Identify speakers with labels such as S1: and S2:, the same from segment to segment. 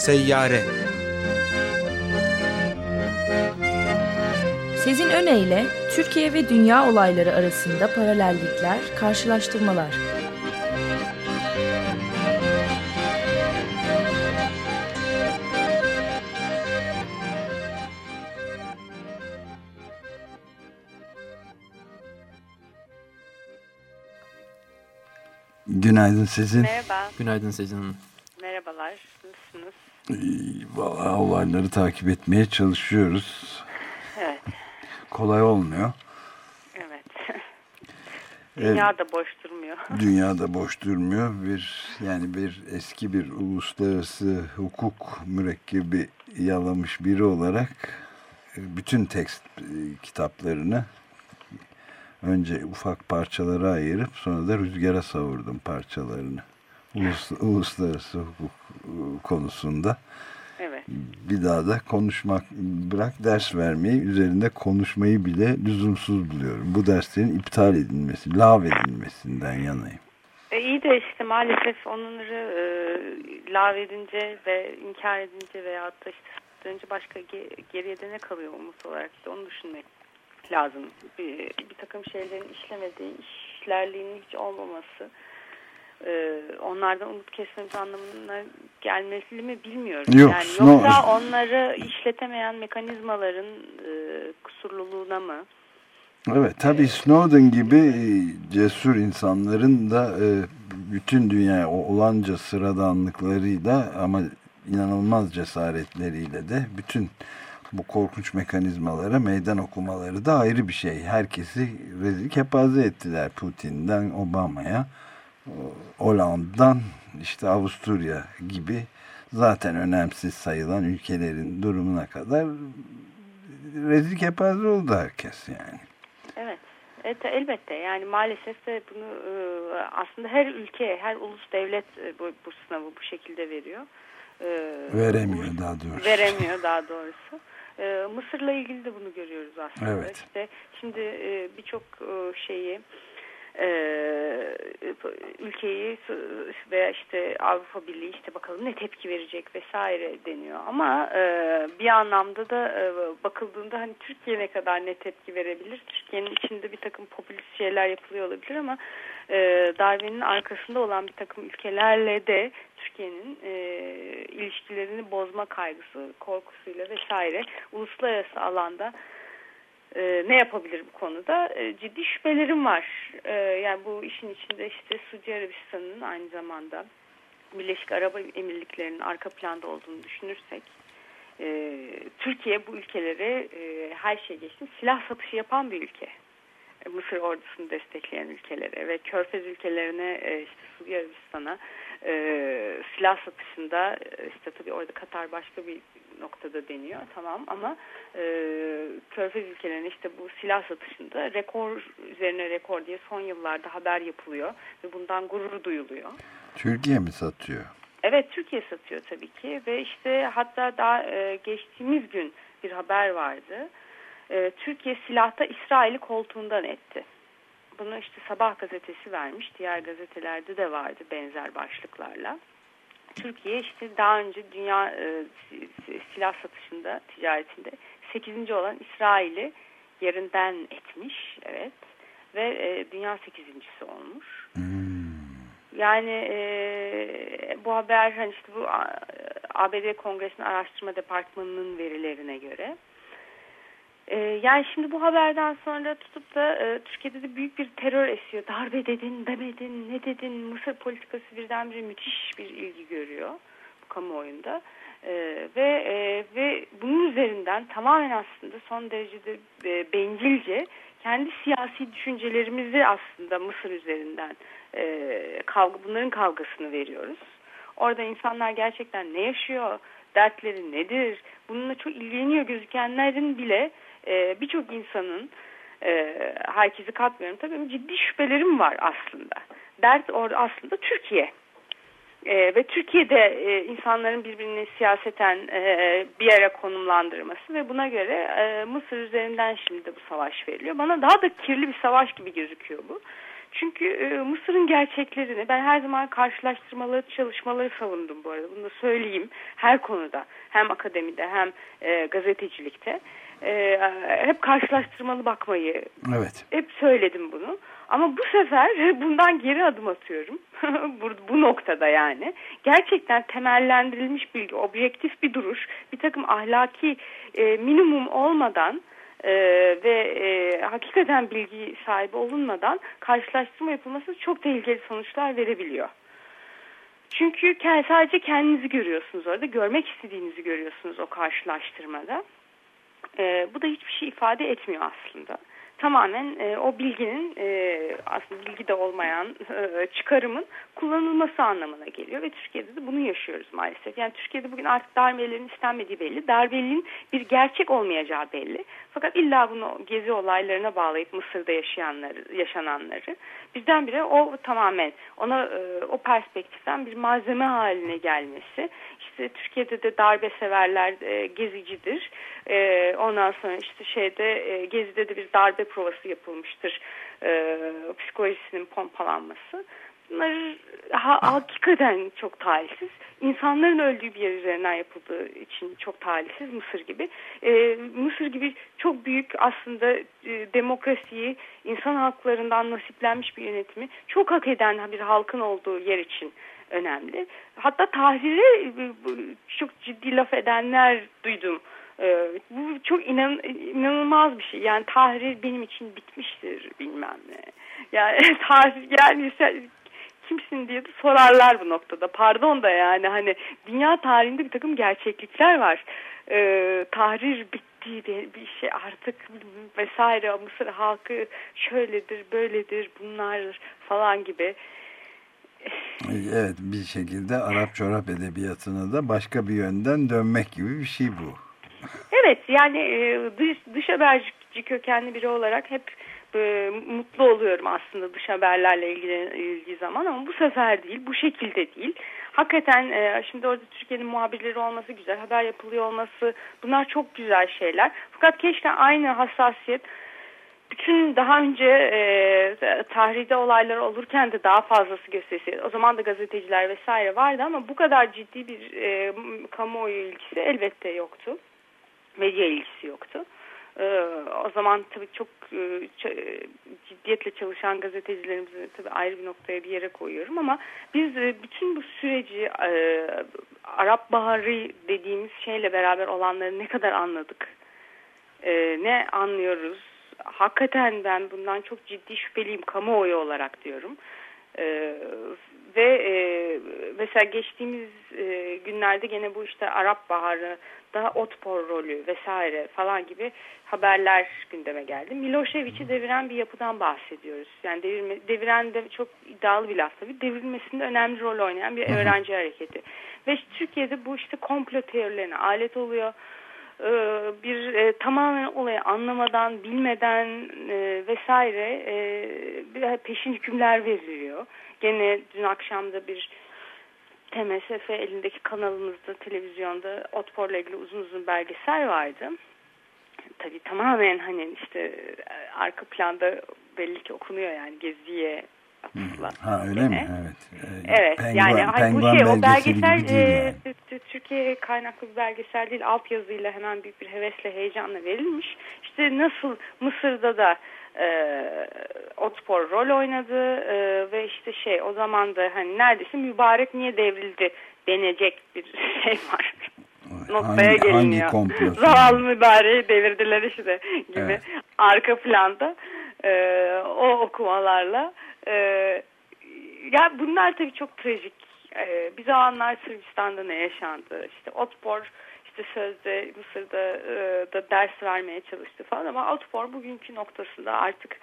S1: Seyyare
S2: Sezin Öne Türkiye ve dünya olayları arasında paralellikler, karşılaştırmalar.
S3: Günaydın sizin.
S4: Merhaba.
S1: Günaydın Sezin Hanım.
S3: Vallahi olayları takip etmeye çalışıyoruz.
S4: Evet.
S3: Kolay olmuyor.
S4: Evet. Dünya da boş durmuyor.
S3: Dünya da boş durmuyor. Bir yani bir eski bir uluslararası hukuk mürekkebi yalamış biri olarak e, bütün tekst e, kitaplarını önce ufak parçalara ayırıp sonra da rüzgara savurdum parçalarını. Ulus, uluslararası hukuk e, konusunda. Bir daha da konuşmak bırak ders vermeyi üzerinde konuşmayı bile lüzumsuz buluyorum. Bu derslerin iptal edilmesi, lav edilmesinden yanayım.
S4: E iyi de işte maalesef onları e, lav edince ve inkar edince veya da işte önce başka ge geriye de ne kalıyor umut olarak işte onu düşünmek lazım. Bir, bir takım şeylerin işlemediği, işlerliğinin hiç olmaması e, onlardan umut kesmemiz anlamına gelmesi mi bilmiyorum.
S3: Yok,
S4: yani yoksa
S3: no.
S4: onları işletemeyen mekanizmaların e, kusurluluğuna mı?
S3: Evet tabii Snowden gibi e, cesur insanların da e, bütün dünyaya olanca sıradanlıklarıyla ama inanılmaz cesaretleriyle de bütün bu korkunç mekanizmalara meydan okumaları da ayrı bir şey. Herkesi rezil kepaze ettiler Putin'den Obama'ya. Hollanda'dan işte Avusturya gibi zaten önemsiz sayılan ülkelerin durumuna kadar rezil kepaze oldu herkes yani.
S4: Evet. Evet elbette yani maalesef de bunu e, aslında her ülke, her ulus devlet e, bu, bu sınavı bu şekilde veriyor. E,
S3: veremiyor daha doğrusu.
S4: Veremiyor daha doğrusu. Mısır'la ilgili de bunu görüyoruz aslında.
S3: Evet.
S4: İşte şimdi birçok şeyi ülkeyi veya işte Avrupa Birliği işte bakalım ne tepki verecek vesaire deniyor. Ama bir anlamda da bakıldığında hani Türkiye ne kadar ne tepki verebilir? Türkiye'nin içinde bir takım popülist şeyler yapılıyor olabilir ama darbenin arkasında olan bir takım ülkelerle de Türkiye'nin ilişkilerini bozma kaygısı, korkusuyla vesaire uluslararası alanda e, ne yapabilir bu konuda? E, ciddi şüphelerim var. E, yani bu işin içinde işte Suudi Arabistan'ın aynı zamanda Birleşik Arap Emirlikleri'nin arka planda olduğunu düşünürsek e, Türkiye bu ülkelere e, her şey geçti silah satışı yapan bir ülke. E, Mısır ordusunu destekleyen ülkelere ve Körfez ülkelerine e, işte Suudi Arabistan'a e, silah satışında e, işte tabii orada Katar başka bir noktada deniyor tamam ama e, Körfez ülkelerine işte bu silah satışında rekor üzerine rekor diye son yıllarda haber yapılıyor ve bundan gurur duyuluyor.
S3: Türkiye mi satıyor?
S4: Evet Türkiye satıyor tabii ki ve işte hatta daha e, geçtiğimiz gün bir haber vardı. E, Türkiye silahta İsrail'i koltuğundan etti. Bunu işte Sabah gazetesi vermiş. Diğer gazetelerde de vardı benzer başlıklarla. Türkiye işte daha önce dünya e, silah satışında, ticaretinde 8. olan İsrail'i yerinden etmiş. Evet. Ve e, dünya 8.si olmuş.
S3: Hmm.
S4: Yani e, bu haber hani işte bu ABD Kongresi'nin araştırma departmanının verilerine göre ee, yani şimdi bu haberden sonra tutup da e, Türkiye'de de büyük bir terör esiyor. Darbe dedin, demedin, ne dedin? Mısır politikası birdenbire müthiş bir ilgi görüyor bu kamuoyunda. Ee, ve e, ve bunun üzerinden tamamen aslında son derecede e, bencilce kendi siyasi düşüncelerimizi aslında Mısır üzerinden e, kavga bunların kavgasını veriyoruz. Orada insanlar gerçekten ne yaşıyor, dertleri nedir, bununla çok ilgileniyor gözükenlerin bile e, birçok insanın e, herkesi katmıyorum tabii ciddi şüphelerim var aslında. Dert orada aslında Türkiye. E, ve Türkiye'de e, insanların birbirini siyaseten e, bir yere konumlandırması ve buna göre e, Mısır üzerinden şimdi de bu savaş veriliyor. Bana daha da kirli bir savaş gibi gözüküyor bu. Çünkü e, Mısır'ın gerçeklerini ben her zaman karşılaştırmaları çalışmaları savundum bu arada. Bunu da söyleyeyim her konuda hem akademide hem e, gazetecilikte e, hep karşılaştırmalı bakmayı
S3: evet.
S4: hep söyledim bunu. Ama bu sefer bundan geri adım atıyorum. bu, bu noktada yani. Gerçekten temellendirilmiş bilgi, objektif bir duruş, bir takım ahlaki e, minimum olmadan e, ve e, hakikaten bilgi sahibi olunmadan karşılaştırma yapılması çok tehlikeli sonuçlar verebiliyor. Çünkü sadece kendinizi görüyorsunuz orada, görmek istediğinizi görüyorsunuz o karşılaştırmada. E, bu da hiçbir şey ifade etmiyor aslında tamamen e, o bilginin e, aslında bilgi de olmayan e, çıkarımın kullanılması anlamına geliyor ve Türkiye'de de bunu yaşıyoruz maalesef. Yani Türkiye'de bugün artık darbelerin istenmediği belli. Darbelinin bir gerçek olmayacağı belli. Fakat illa bunu gezi olaylarına bağlayıp Mısır'da yaşayanları, yaşananları birdenbire o tamamen ona e, o perspektiften bir malzeme haline gelmesi. İşte Türkiye'de de darbe severler e, gezicidir. E, ondan sonra işte şeyde e, gezide de bir darbe provası yapılmıştır. E, psikolojisinin pompalanması. Bunlar ha, hakikaten çok talihsiz. İnsanların öldüğü bir yer üzerinden yapıldığı için çok talihsiz Mısır gibi. Ee, Mısır gibi çok büyük aslında e, demokrasiyi, insan haklarından nasiplenmiş bir yönetimi çok hak eden bir halkın olduğu yer için önemli. Hatta tahrire e, çok ciddi laf edenler duydum. Ee, bu çok inan, inanılmaz bir şey. Yani tahrir benim için bitmiştir bilmem ne. Yani tahrir yani kimsin diye de sorarlar bu noktada. Pardon da yani hani dünya tarihinde bir takım gerçeklikler var. Ee, tahrir bitti bir şey artık vesaire Mısır halkı şöyledir böyledir bunlar falan gibi.
S3: Evet bir şekilde Arap çorap edebiyatına da başka bir yönden dönmek gibi bir şey bu.
S4: Evet yani e, dış, dış haberci kökenli biri olarak hep e, mutlu oluyorum aslında dış haberlerle ilgili zaman ama bu sefer değil, bu şekilde değil. Hakikaten e, şimdi orada Türkiye'nin muhabirleri olması güzel, haber yapılıyor olması bunlar çok güzel şeyler. Fakat keşke aynı hassasiyet bütün daha önce e, tahride olaylar olurken de daha fazlası gösterisi. O zaman da gazeteciler vesaire vardı ama bu kadar ciddi bir e, kamuoyu ilgisi elbette yoktu. Medya ilgisi yoktu. Ee, o zaman tabii çok e, ciddiyetle çalışan gazetecilerimizi tabii ayrı bir noktaya bir yere koyuyorum ama biz e, bütün bu süreci e, Arap Baharı dediğimiz şeyle beraber olanları ne kadar anladık? Ne anlıyoruz? Hakikaten ben bundan çok ciddi şüpheliyim kamuoyu olarak diyorum. Ve mesela geçtiğimiz günlerde gene bu işte Arap Baharı daha Otpor rolü vesaire falan gibi haberler gündeme geldi. Milošević'i deviren bir yapıdan bahsediyoruz. Yani devirme, deviren de çok iddialı bir laf tabii. Devrilmesinde önemli rol oynayan bir öğrenci hareketi. Ve Türkiye'de bu işte komplo teorilerine alet oluyor. Ee, bir e, tamamen olayı anlamadan, bilmeden e, vesaire e, peşin hükümler veriliyor. Gene dün akşam da bir TMSF elindeki kanalımızda televizyonda Otpor'la ilgili uzun uzun belgesel vardı. Tabii tamamen hani işte e, arka planda belli ki okunuyor yani Gezi'ye atıfla.
S3: Ha öyle mi? Evet.
S4: Ee, evet yani hani bu şey o belgesel e, Türkiye kaynaklı bir belgesel değil alt yazıyla hemen büyük bir hevesle heyecanla verilmiş. İşte nasıl Mısır'da da e, Otpor rol oynadı e, ve işte şey o zaman da hani neredeyse mübarek niye devrildi denecek bir şey var. Noktaya hangi, geliniyor. Hangi Zavallı mübareği devirdiler işte gibi evet. arka planda e, o okumalarla. E, ya bunlar tabii çok trajik. E, bir zamanlar Sırbistan'da ne yaşandı? İşte Otpor işte sözde Mısır'da e, da ders vermeye çalıştı falan ama Outfor bugünkü noktasında artık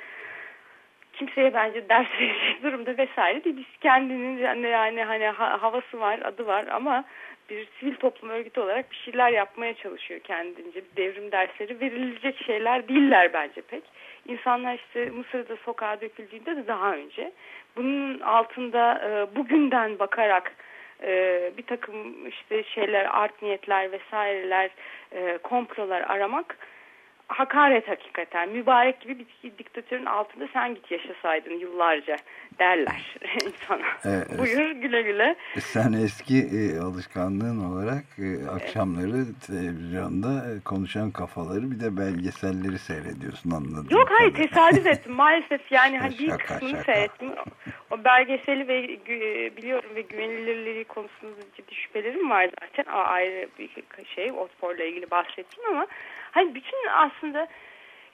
S4: kimseye bence ders verecek durumda vesaire değil. Biz kendinin yani, yani hani havası var, adı var ama bir sivil toplum örgütü olarak bir şeyler yapmaya çalışıyor kendince. Devrim dersleri verilecek şeyler değiller bence pek. İnsanlar işte Mısır'da sokağa döküldüğünde de daha önce. Bunun altında e, bugünden bakarak e, bir takım işte şeyler art niyetler vesaireler e, komplolar aramak hakaret hakikaten. Mübarek gibi bir diktatörün altında sen git yaşasaydın yıllarca derler insana. Evet, Buyur güle güle.
S3: Sen eski e, alışkanlığın olarak e, akşamları televizyonda e, konuşan kafaları bir de belgeselleri seyrediyorsun anladım.
S4: Yok hayır tesadüf ettim maalesef yani hani bir kısmını şaka. seyrettim. O belgeseli ve biliyorum ve güvenilirliği konusunda ciddi şüphelerim var zaten. O ayrı bir şey Otpor'la ilgili bahsettim ama hani bütün aslında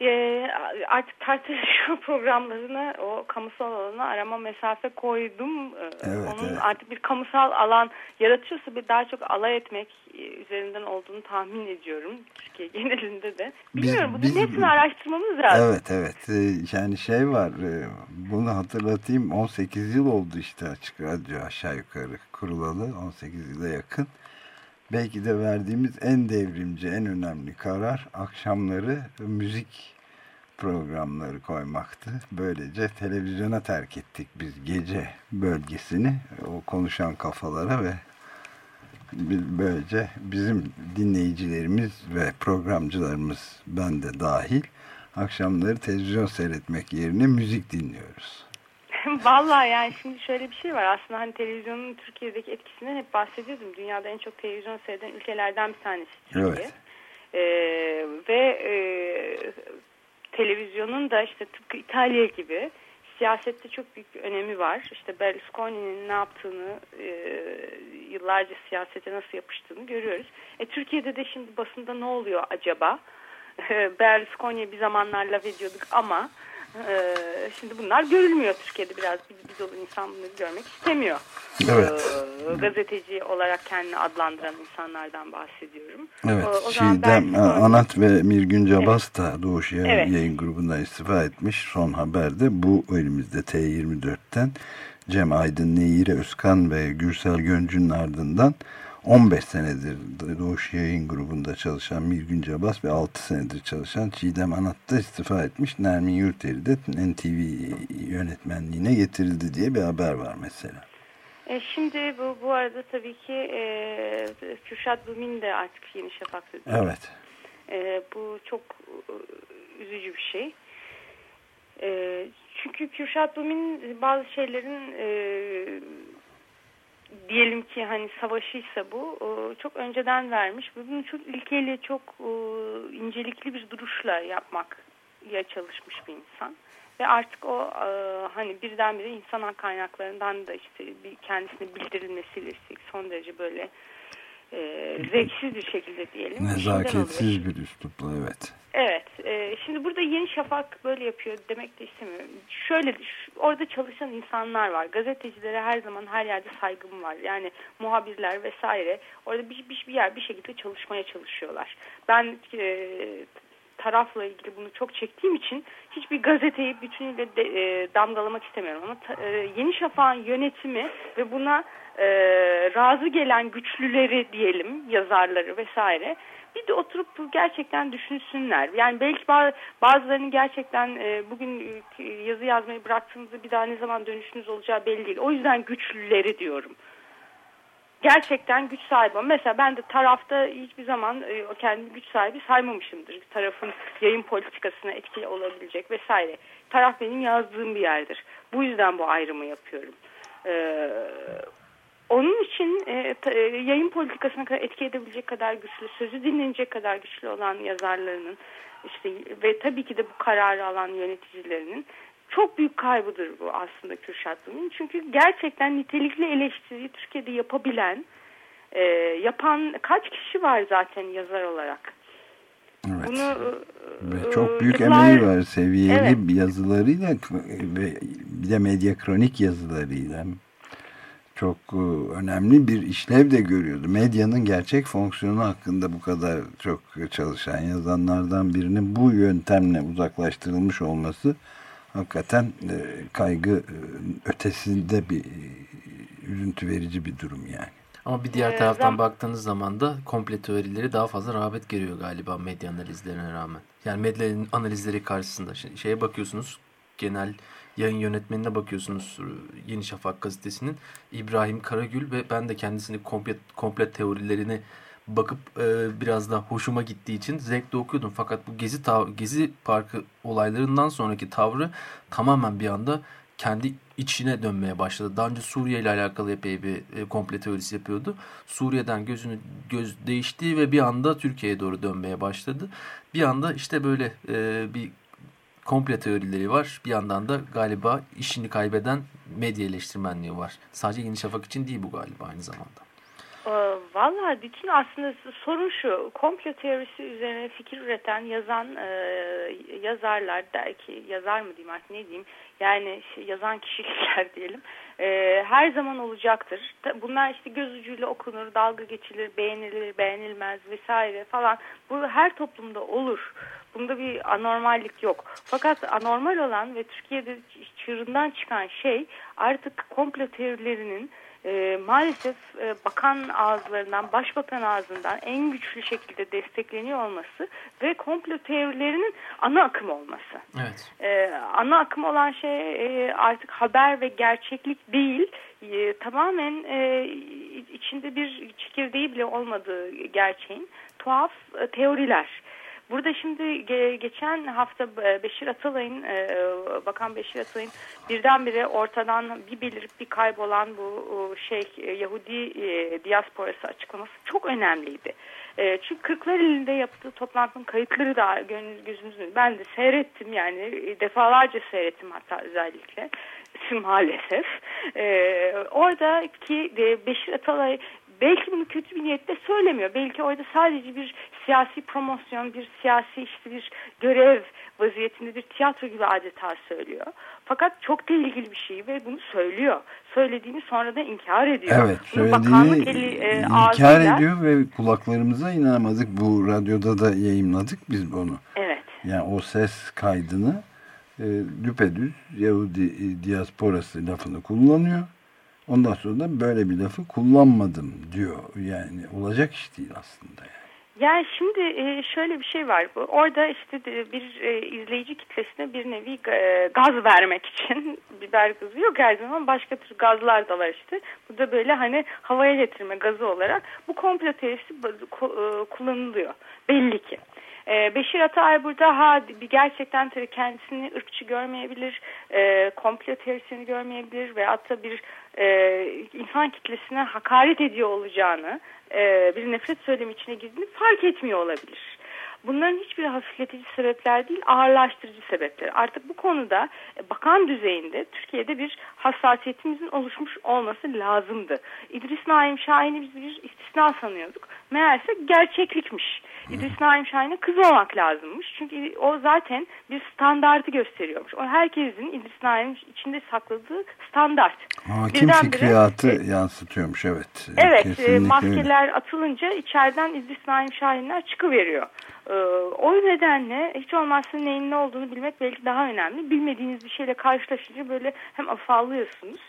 S4: e, artık tartışma programlarına o kamusal alana arama mesafe koydum. E, evet, Onun evet. artık bir kamusal alan yaratıyorsa bir daha çok alay etmek e, üzerinden olduğunu tahmin ediyorum. Türkiye genelinde de. Bilmiyorum biz, bunun biz, hepsini araştırmamız lazım.
S3: Evet evet e, yani şey var bunu hatırlatayım 18 yıl oldu işte açık radyo aşağı yukarı kurulalı 18 yıla yakın belki de verdiğimiz en devrimci, en önemli karar akşamları müzik programları koymaktı. Böylece televizyona terk ettik biz gece bölgesini o konuşan kafalara ve böylece bizim dinleyicilerimiz ve programcılarımız ben de dahil akşamları televizyon seyretmek yerine müzik dinliyoruz.
S4: Vallahi yani şimdi şöyle bir şey var. Aslında hani televizyonun Türkiye'deki etkisinden hep bahsediyordum. Dünyada en çok televizyon seyreden ülkelerden bir tanesi Türkiye. Evet. Ee, ve e, televizyonun da işte tıpkı İtalya gibi siyasette çok büyük bir önemi var. İşte Berlusconi'nin ne yaptığını, e, yıllarca siyasete nasıl yapıştığını görüyoruz. E, Türkiye'de de şimdi basında ne oluyor acaba? Berlusconi'ye bir zamanlar laf ediyorduk ama ee, şimdi bunlar görülmüyor Türkiye'de biraz biz dolu insan bunları görmek istemiyor. Evet. Ee, gazeteci olarak kendini adlandıran insanlardan bahsediyorum.
S3: Evet. O, o Çiğdem Anat ve Mirgün Cabas evet. da Doğuş Yayın, evet. yayın grubundan istifa etmiş. Son haberde bu elimizde T24'ten Cem Aydın, Neyire Özkan ve Gürsel Göncü'nün ardından 15 senedir Doğuş Yayın Grubu'nda çalışan Mirgün Cabas ve 6 senedir çalışan Çiğdem Anat'ta istifa etmiş. Nermin Yurteri de NTV yönetmenliğine getirildi diye bir haber var mesela.
S4: E şimdi bu, bu arada tabii ki e, Kürşat Bumin de artık Yeni Şafak'ta.
S3: Evet.
S4: E, bu çok e, üzücü bir şey. E, çünkü Kürşat Bumin bazı şeylerin e, diyelim ki hani savaşıysa bu e, çok önceden vermiş. Ve bunu çok ilkeli çok e, incelikli bir duruşla yapmak ya çalışmış bir insan. Ve artık o e, hani birdenbire insan kaynaklarından da işte kendisine bildirilmesiyle son derece böyle e, zevksiz bir şekilde diyelim.
S3: Nezaketsiz bir üslupla evet.
S4: Evet. E, şimdi burada Yeni Şafak böyle yapıyor demek de istemiyorum. Şöyle orada çalışan insanlar var. Gazetecilere her zaman her yerde saygım var. Yani muhabirler vesaire orada bir, bir, bir yer bir şekilde çalışmaya çalışıyorlar. Ben e, tarafla ilgili bunu çok çektiğim için hiçbir gazeteyi bütünüyle de, e, damgalamak istemiyorum. Ama ta, e, Yeni Şafak'ın yönetimi ve buna e, razı gelen güçlüleri diyelim yazarları vesaire bir de oturup gerçekten düşünsünler. Yani belki bazılarının gerçekten e, bugün e, yazı yazmayı bıraktığınızda bir daha ne zaman dönüşünüz olacağı belli değil. O yüzden güçlüleri diyorum. Gerçekten güç sahibi. Mesela ben de tarafta hiçbir zaman e, kendimi güç sahibi saymamışımdır. Tarafın yayın politikasına etkili olabilecek vesaire. Taraf benim yazdığım bir yerdir. Bu yüzden bu ayrımı yapıyorum. Ee, onun için e, ta, e, yayın politikasına kadar etki edebilecek kadar güçlü, sözü dinlenecek kadar güçlü olan yazarlarının işte ve tabii ki de bu kararı alan yöneticilerinin çok büyük kaybıdır bu aslında Kürşat Bey'in. Çünkü gerçekten nitelikli eleştiriyi Türkiye'de yapabilen, e, yapan kaç kişi var zaten yazar olarak.
S3: Evet. Bunu ve e, çok büyük yıllar, emeği var seviyeli evet. yazılarıyla ve bir de medya kronik yazılarıyla çok e, önemli bir işlev de görüyordu. Medyanın gerçek fonksiyonu hakkında bu kadar çok çalışan yazanlardan birinin bu yöntemle uzaklaştırılmış olması hakikaten e, kaygı e, ötesinde bir üzüntü verici bir durum yani.
S1: Ama bir diğer taraftan baktığınız zaman da komple teorileri daha fazla rağbet görüyor galiba medya analizlerine rağmen. Yani medya analizleri karşısında şeye bakıyorsunuz genel yayın yönetmenine bakıyorsunuz e, Yeni Şafak gazetesinin İbrahim Karagül ve ben de kendisini komple, komple teorilerini bakıp e, biraz da hoşuma gittiği için zevkle okuyordum. Fakat bu Gezi, Gezi Parkı olaylarından sonraki tavrı tamamen bir anda kendi içine dönmeye başladı. Daha önce Suriye ile alakalı epey bir e, komple teorisi yapıyordu. Suriye'den gözünü göz değişti ve bir anda Türkiye'ye doğru dönmeye başladı. Bir anda işte böyle e, bir komple teorileri var. Bir yandan da galiba işini kaybeden medya eleştirmenliği var. Sadece Yeni Şafak için değil bu galiba aynı zamanda.
S4: Ee, Valla bütün aslında sorun şu, komplo teorisi üzerine fikir üreten yazan e, yazarlar, belki yazar mı diyeyim artık ne diyeyim, yani yazan kişiler diyelim, e, her zaman olacaktır. Bunlar işte göz ucuyla okunur, dalga geçilir, beğenilir, beğenilmez vesaire falan. Bu her toplumda olur. Bunda bir anormallik yok. Fakat anormal olan ve Türkiye'de çığırından çıkan şey artık komplo teorilerinin e, maalesef e, bakan ağızlarından, başbakan ağzından en güçlü şekilde destekleniyor olması ve komplo teorilerinin ana akım olması.
S1: Evet.
S4: E, ana akım olan şey e, artık haber ve gerçeklik değil, e, tamamen e, içinde bir çekirdeği bile olmadığı gerçeğin tuhaf e, teoriler. Burada şimdi geçen hafta e, Beşir Atalay'ın, e, Bakan Beşir Atalay'ın birdenbire ortadan bir belirip bir kaybolan bu şey e, Yahudi diasporası açıklaması çok önemliydi. Çünkü Kırklar elinde yaptığı toplantının kayıtları da gözümüzün ben de seyrettim yani defalarca seyrettim hatta özellikle maalesef. Oradaki Beşir Atalay belki bunu kötü bir niyette söylemiyor. Belki orada sadece bir siyasi promosyon, bir siyasi işte bir görev vaziyetinde bir tiyatro gibi adeta söylüyor. Fakat çok ilgili bir şey ve bunu söylüyor. Söylediğini sonra da inkar ediyor.
S3: Evet söylediğini eli, e, inkar ağzıyla... ediyor ve kulaklarımıza inanamadık. Bu radyoda da yayınladık biz bunu.
S4: Evet.
S3: Yani o ses kaydını e, düpedüz Yahudi e, diasporası lafını kullanıyor. Ondan sonra da böyle bir lafı kullanmadım diyor. Yani olacak iş değil aslında. Yani.
S4: Yani şimdi e, şöyle bir şey var. Orada işte bir e, izleyici kitlesine bir nevi gaz vermek için biber gazı yok her zaman başka tür gazlar da var işte. Bu da böyle hani havaya getirme gazı olarak bu komplo teorisi kullanılıyor belli ki. E, Beşir Atay burada ha gerçekten tabii kendisini ırkçı görmeyebilir, e, komplo teorisini görmeyebilir ve hatta bir e, insan kitlesine hakaret ediyor olacağını, e, bir nefret söylemi içine girdiğini fark etmiyor olabilir. Bunların hiçbir hafifletici sebepler değil, ağırlaştırıcı sebepler. Artık bu konuda e, bakan düzeyinde Türkiye'de bir hassasiyetimizin oluşmuş olması lazımdı. İdris Naim Şahin'i biz bir istisna sanıyorduk. Meğerse gerçeklikmiş. İdris Naim Şahin'e kız olmak lazımmış. Çünkü o zaten bir standartı gösteriyormuş. O herkesin İdris Naim içinde sakladığı standart.
S3: Hakim Birden fikriyatı bire, yansıtıyormuş evet.
S4: Evet e, maskeler öyle. atılınca içeriden İdris Naim Şahinler çıkıveriyor. Ee, o nedenle hiç olmazsa neyin ne olduğunu bilmek belki daha önemli. Bilmediğiniz bir şeyle karşılaşınca böyle hem afallıyorsunuz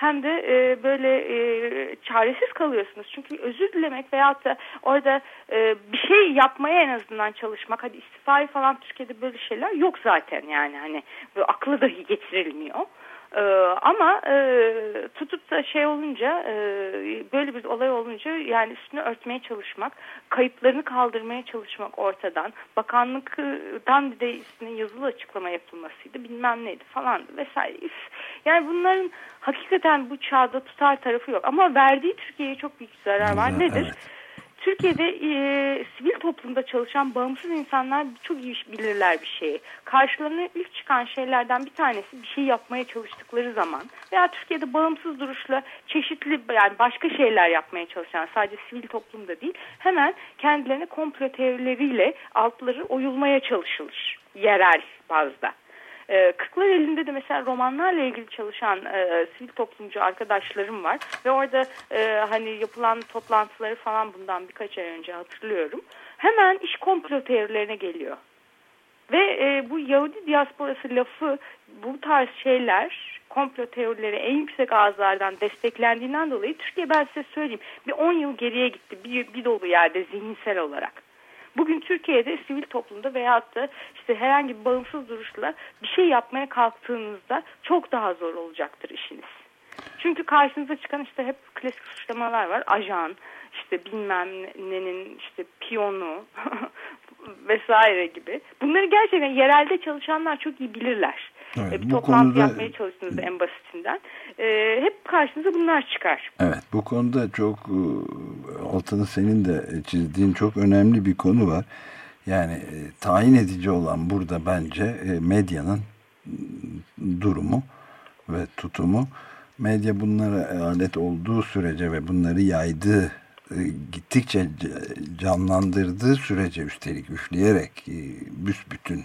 S4: hem de e, böyle e, çaresiz kalıyorsunuz. Çünkü özür dilemek veyahut da orada e, bir şey yapmaya en azından çalışmak. Hadi istifayı falan Türkiye'de böyle şeyler yok zaten yani hani böyle aklı dahi getirilmiyor. Ee, ama e, tutup da şey olunca e, böyle bir olay olunca yani üstünü örtmeye çalışmak, kayıplarını kaldırmaya çalışmak ortadan, bakanlıktan bir de üstüne yazılı açıklama yapılmasıydı bilmem neydi falan vesaire. Yani bunların hakikaten bu çağda tutar tarafı yok ama verdiği Türkiye'ye çok büyük zarar var. Nedir? Evet. Türkiye'de e, sivil toplumda çalışan bağımsız insanlar çok iyi bilirler bir şeyi. Karşılarına ilk çıkan şeylerden bir tanesi bir şey yapmaya çalıştıkları zaman veya Türkiye'de bağımsız duruşla çeşitli yani başka şeyler yapmaya çalışan sadece sivil toplumda değil hemen kendilerine komplo teorileriyle altları oyulmaya çalışılır yerel bazda. E, Kırklar elinde de mesela romanlarla ilgili çalışan e, sivil toplumcu arkadaşlarım var ve orada e, hani yapılan toplantıları falan bundan birkaç ay önce hatırlıyorum. Hemen iş komplo teorilerine geliyor. Ve e, bu Yahudi diasporası lafı bu tarz şeyler komplo teorileri en yüksek ağızlardan desteklendiğinden dolayı Türkiye ben size söyleyeyim bir 10 yıl geriye gitti bir, bir dolu yerde zihinsel olarak. Bugün Türkiye'de sivil toplumda veyahut da işte herhangi bir bağımsız duruşla bir şey yapmaya kalktığınızda çok daha zor olacaktır işiniz. Çünkü karşınıza çıkan işte hep klasik suçlamalar var. Ajan, işte bilmem nenin işte piyonu vesaire gibi. Bunları gerçekten yerelde çalışanlar çok iyi bilirler. Evet, bir toplantı konuda, yapmaya çalıştığınızda en basitinden. E, hep karşınıza bunlar çıkar.
S3: Evet bu konuda çok e, altını senin de çizdiğin çok önemli bir konu var. Yani e, tayin edici olan burada bence e, medyanın durumu ve tutumu. Medya bunlara alet olduğu sürece ve bunları yaydığı e, gittikçe canlandırdığı sürece üstelik üfleyerek e, büsbütün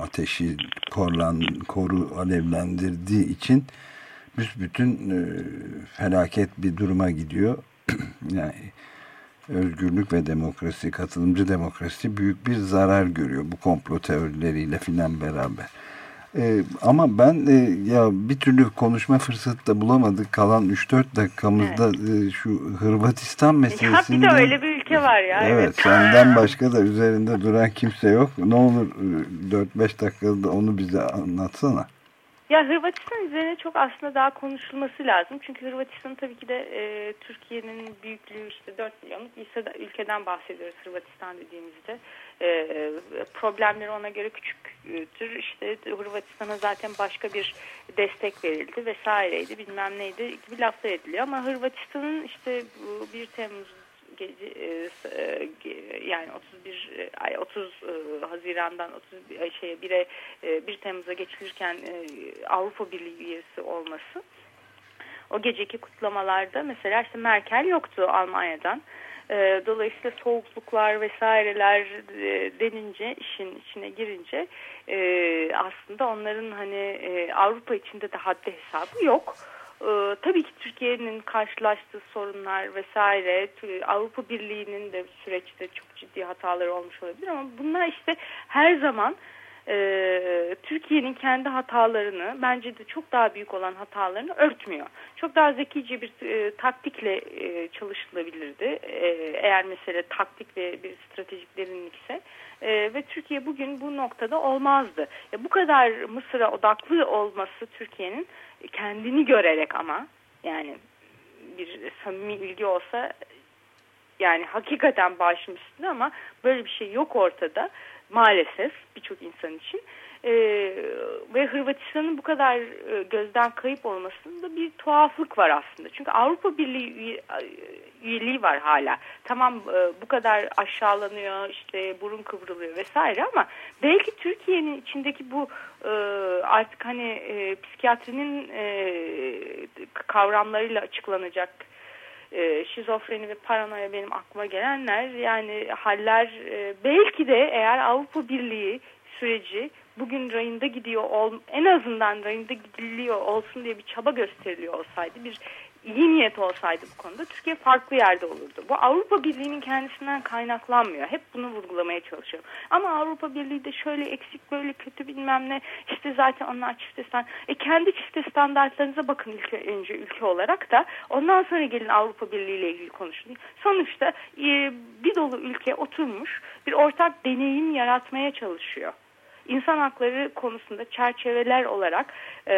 S3: ateşi korlan, koru alevlendirdiği için büsbütün e, felaket bir duruma gidiyor. yani özgürlük ve demokrasi, katılımcı demokrasi büyük bir zarar görüyor bu komplo teorileriyle filan beraber. Ee, ama ben e, ya bir türlü konuşma fırsatı da bulamadık. Kalan 3-4 dakikamızda evet. e, şu Hırvatistan meselesinde...
S4: Ya bir de öyle bir ülke var ya.
S3: Evet, evet. senden başka da üzerinde duran kimse yok. Ne olur 4-5 e, dakikada onu bize anlatsana.
S4: Ya Hırvatistan üzerine çok aslında daha konuşulması lazım. Çünkü Hırvatistan tabii ki de e, Türkiye'nin büyüklüğü işte 4 milyonluk bir ülkeden bahsediyoruz Hırvatistan dediğimizde. E, problemleri ona göre küçüktür. İşte Hırvatistan'a zaten başka bir destek verildi vesaireydi bilmem neydi gibi laflar ediliyor. Ama Hırvatistan'ın işte bu 1 Temmuz gece e, e, yani 31 e, ay 30 Haziran'dan 30 şeye 1'e 1 Temmuz'a geçilirken Avrupa Birliği üyesi olması o geceki kutlamalarda mesela işte Merkel yoktu Almanya'dan. Dolayısıyla soğukluklar vesaireler denince işin içine girince aslında onların hani Avrupa içinde de haddi hesabı yok. Ee, tabii ki Türkiye'nin karşılaştığı sorunlar vesaire, Avrupa Birliği'nin de süreçte çok ciddi hataları olmuş olabilir ama bunlar işte her zaman e, Türkiye'nin kendi hatalarını bence de çok daha büyük olan hatalarını örtmüyor. Çok daha zekice bir e, taktikle e, çalışılabilirdi e, eğer mesele taktik ve bir stratejik derinlikse e, ve Türkiye bugün bu noktada olmazdı. E, bu kadar Mısır'a odaklı olması Türkiye'nin kendini görerek ama yani bir samimi ilgi olsa yani hakikaten başım üstünde ama böyle bir şey yok ortada maalesef birçok insan için. E, ve Hırvatistan'ın bu kadar e, gözden kayıp olmasında bir tuhaflık var aslında. Çünkü Avrupa Birliği üyeliği var hala. Tamam e, bu kadar aşağılanıyor, işte burun kıvrılıyor vesaire ama belki Türkiye'nin içindeki bu e, artık hani e, psikiyatrinin e, kavramlarıyla açıklanacak e, şizofreni ve paranoya benim aklıma gelenler yani haller e, belki de eğer Avrupa Birliği süreci bugün rayında gidiyor ol, en azından rayında gidiliyor olsun diye bir çaba gösteriliyor olsaydı bir iyi niyet olsaydı bu konuda Türkiye farklı yerde olurdu. Bu Avrupa Birliği'nin kendisinden kaynaklanmıyor. Hep bunu vurgulamaya çalışıyorum. Ama Avrupa Birliği de şöyle eksik böyle kötü bilmem ne işte zaten onlar çifte stand. E kendi çifte standartlarınıza bakın ülke, önce ülke olarak da ondan sonra gelin Avrupa Birliği ile ilgili konuşun. Sonuçta e, bir dolu ülke oturmuş bir ortak deneyim yaratmaya çalışıyor insan hakları konusunda çerçeveler olarak e,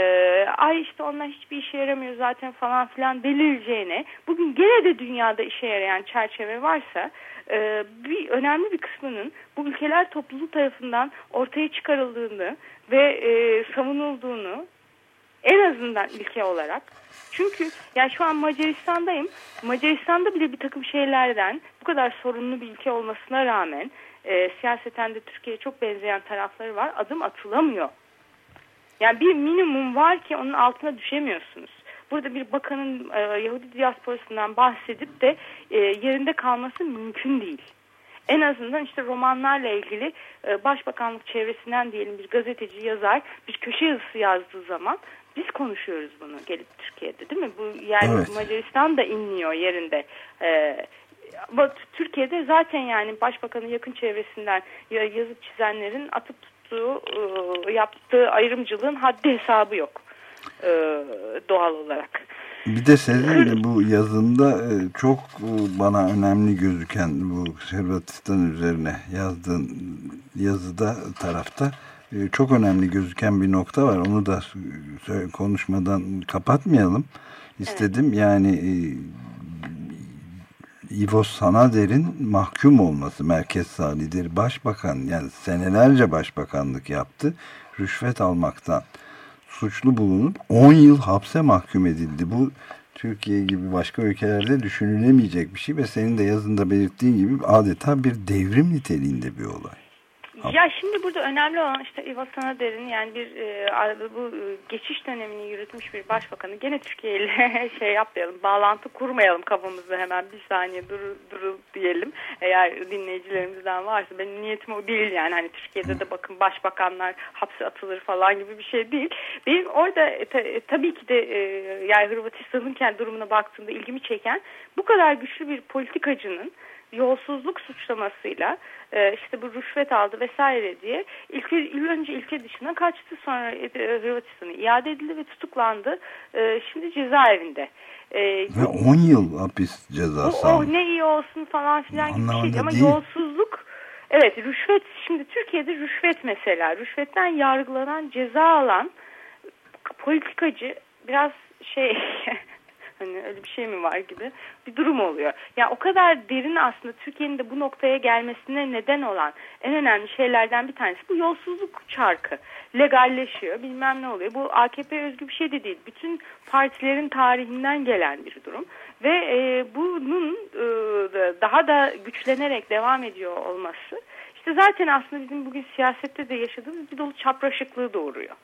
S4: ay işte onlar hiçbir işe yaramıyor zaten falan filan delireceğine bugün gene de dünyada işe yarayan çerçeve varsa e, bir önemli bir kısmının bu ülkeler topluluğu tarafından ortaya çıkarıldığını ve e, savunulduğunu en azından ülke olarak çünkü yani şu an Macaristan'dayım. Macaristan'da bile bir takım şeylerden bu kadar sorunlu bir ülke olmasına rağmen e, siyaseten de Türkiye'ye çok benzeyen tarafları var. Adım atılamıyor. Yani bir minimum var ki onun altına düşemiyorsunuz. Burada bir bakanın e, Yahudi diasporasından bahsedip de e, yerinde kalması mümkün değil. En azından işte romanlarla ilgili e, başbakanlık çevresinden diyelim bir gazeteci yazar bir köşe yazısı yazdığı zaman biz konuşuyoruz bunu gelip Türkiye'de değil mi? Bu yani evet. Macaristan da inliyor yerinde. E, ama Türkiye'de zaten yani başbakanın yakın çevresinden yazıp çizenlerin atıp tuttuğu e, yaptığı ayrımcılığın haddi hesabı yok e, doğal olarak.
S3: Bir de senin bu yazında e, çok bana önemli gözüken bu Hırvatistan üzerine yazdığın yazıda tarafta e, çok önemli gözüken bir nokta var. Onu da konuşmadan kapatmayalım istedim. Evet. Yani e, İvo Sanader'in mahkum olması merkez sağ lideri başbakan yani senelerce başbakanlık yaptı. Rüşvet almaktan suçlu bulunup 10 yıl hapse mahkum edildi. Bu Türkiye gibi başka ülkelerde düşünülemeyecek bir şey ve senin de yazında belirttiğin gibi adeta bir devrim niteliğinde bir olay.
S4: Ya şimdi burada önemli olan işte İva Sanader'in yani bir e, bu e, geçiş dönemini yürütmüş bir başbakanı gene Türkiye ile şey yapmayalım bağlantı kurmayalım kafamızda hemen bir saniye dur, dur diyelim eğer dinleyicilerimizden varsa benim niyetim o değil yani hani Türkiye'de de bakın başbakanlar hapse atılır falan gibi bir şey değil. Benim orada e, e, tabii ki de e, yani Hırvatistan'ın kendi durumuna baktığımda ilgimi çeken bu kadar güçlü bir politikacının yolsuzluk suçlamasıyla e, işte bu rüşvet aldı vesaire diye ilk yıl önce ülke dışına kaçtı sonra e, Hırvatistan'a iade edildi ve tutuklandı. E, şimdi cezaevinde.
S3: E, ve 10 yıl hapis cezası.
S4: O, o ne iyi olsun falan filan gibi bir şey ama değil. yolsuzluk evet rüşvet şimdi Türkiye'de rüşvet mesela rüşvetten yargılanan ceza alan politikacı biraz şey Hani öyle bir şey mi var gibi bir durum oluyor. Yani o kadar derin aslında Türkiye'nin de bu noktaya gelmesine neden olan en önemli şeylerden bir tanesi bu yolsuzluk çarkı. Legalleşiyor bilmem ne oluyor. Bu AKP özgü bir şey de değil. Bütün partilerin tarihinden gelen bir durum. Ve e, bunun e, daha da güçlenerek devam ediyor olması işte zaten aslında bizim bugün siyasette de yaşadığımız bir dolu çapraşıklığı doğuruyor.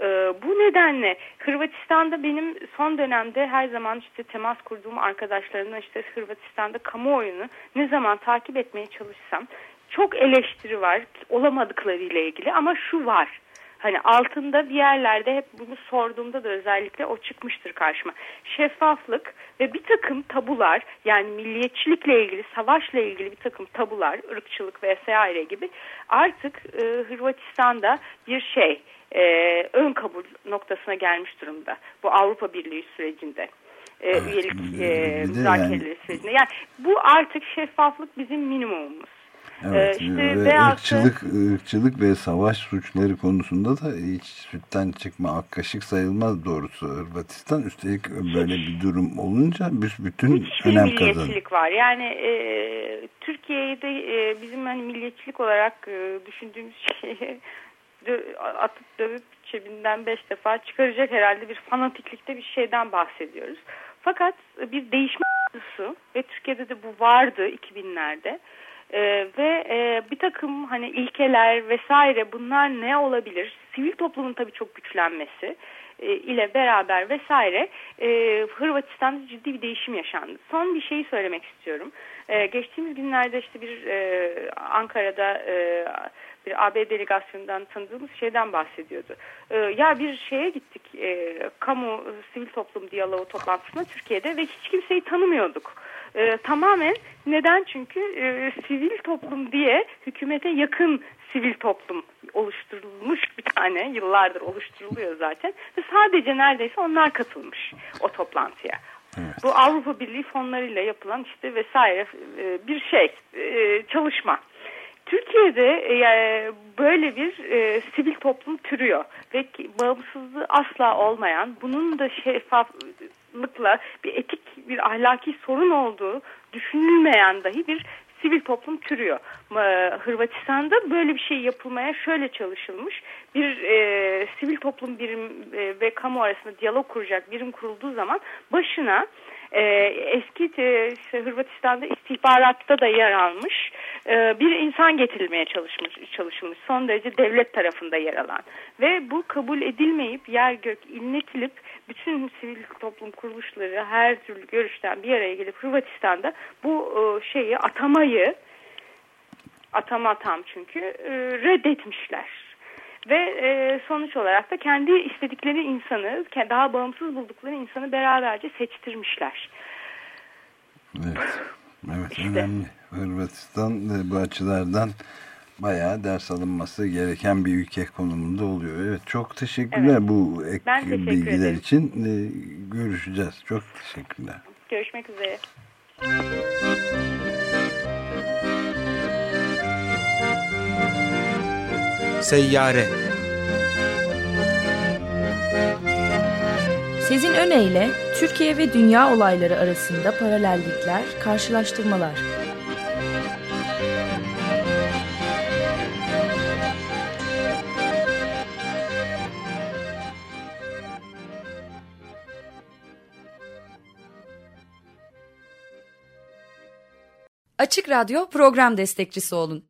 S4: Ee, bu nedenle Hırvatistan'da benim son dönemde her zaman işte temas kurduğum arkadaşlarımla işte Hırvatistan'da kamuoyunu ne zaman takip etmeye çalışsam çok eleştiri var olamadıklarıyla ilgili ama şu var. Hani altında bir yerlerde hep bunu sorduğumda da özellikle o çıkmıştır karşıma. Şeffaflık ve bir takım tabular yani milliyetçilikle ilgili, savaşla ilgili bir takım tabular, ırkçılık vesaire gibi artık e, Hırvatistan'da bir şey e, ön kabul noktasına gelmiş durumda bu Avrupa Birliği sürecinde. E, evet, üyelik e, müzakereleri yani, sürecinde. Yani bu artık şeffaflık bizim minimumumuz.
S3: Evet, ee, işte ve ırkçılık, ırkçılık ve savaş suçları konusunda da hiç sütten çıkma ak kaşık sayılmaz doğrusu Hırvatistan. Üstelik böyle bir durum olunca bütün Hiçbir önem kazanıyor. milliyetçilik
S4: var. Yani e, Türkiye'de e, bizim hani milliyetçilik olarak e, düşündüğümüz şey atıp dövüp cebinden beş defa çıkaracak herhalde bir fanatiklikte bir şeyden bahsediyoruz. Fakat bir değişme arzusu ve Türkiye'de de bu vardı 2000'lerde. Ee, ve e, bir takım hani ilkeler vesaire bunlar ne olabilir? Sivil toplumun tabii çok güçlenmesi e, ile beraber vesaire e, Hırvatistan'da ciddi bir değişim yaşandı. Son bir şeyi söylemek istiyorum. E, geçtiğimiz günlerde işte bir e, Ankara'da e, bir AB delegasyonundan tanıdığımız şeyden bahsediyordu. E, ya bir şeye gittik e, kamu sivil toplum diyaloğu toplantısına Türkiye'de ve hiç kimseyi tanımıyorduk. E, tamamen neden? Çünkü e, sivil toplum diye hükümete yakın sivil toplum oluşturulmuş bir tane yıllardır oluşturuluyor zaten ve sadece neredeyse onlar katılmış o toplantıya. Evet. Bu Avrupa Birliği fonlarıyla yapılan işte vesaire e, bir şey e, çalışma. Türkiye'de e, böyle bir e, sivil toplum türüyor ve bağımsızlığı asla olmayan, bunun da şeffaflıkla bir etik, bir ahlaki sorun olduğu düşünülmeyen dahi bir sivil toplum türüyor. Hırvatistan'da böyle bir şey yapılmaya şöyle çalışılmış. Bir e, sivil toplum birim e, ve kamu arasında diyalog kuracak birim kurulduğu zaman başına e, eski e, Hırvatistan'da istihbaratta da yer almış e, bir insan getirilmeye çalışmış, çalışılmış. Son derece devlet tarafında yer alan. Ve bu kabul edilmeyip yer gök inletilip bütün sivil toplum kuruluşları her türlü görüşten bir araya gelip Hırvatistan'da bu e, şeyi atamayı atama tam çünkü e, reddetmişler ve e, sonuç olarak da kendi istedikleri insanı, daha bağımsız buldukları insanı beraberce seçtirmişler.
S3: Evet, evet işte. önemli. Hırvatistan bu açılardan bayağı ders alınması gereken bir ülke konumunda oluyor. Evet çok teşekkürler evet. bu ek teşekkür bilgiler ederim. için. Ee, görüşeceğiz. Çok teşekkürler.
S4: Görüşmek üzere.
S5: Seyyare
S2: Sezin Öne Türkiye ve dünya olayları arasında paralellikler, karşılaştırmalar.
S6: Açık Radyo program destekçisi olun.